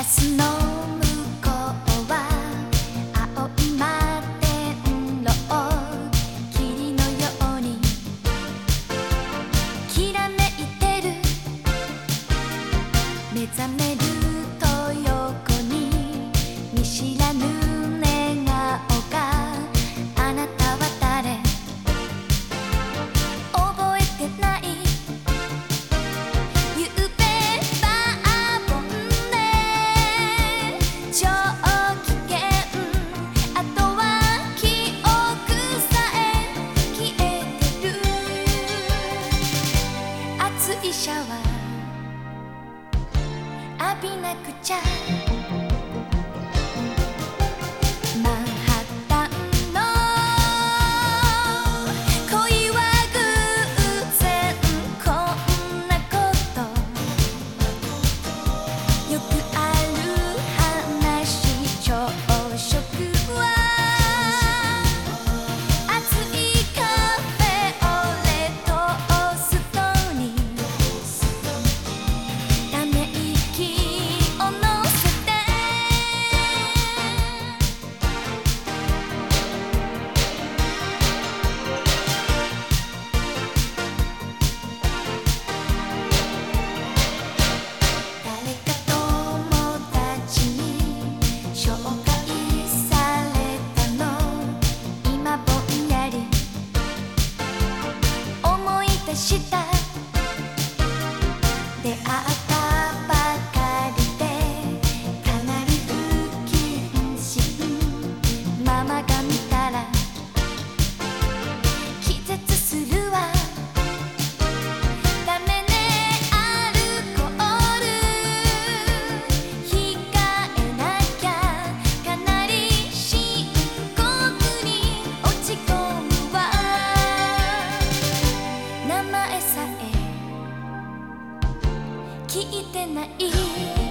ラスのシャワー浴びなくちゃ。したいい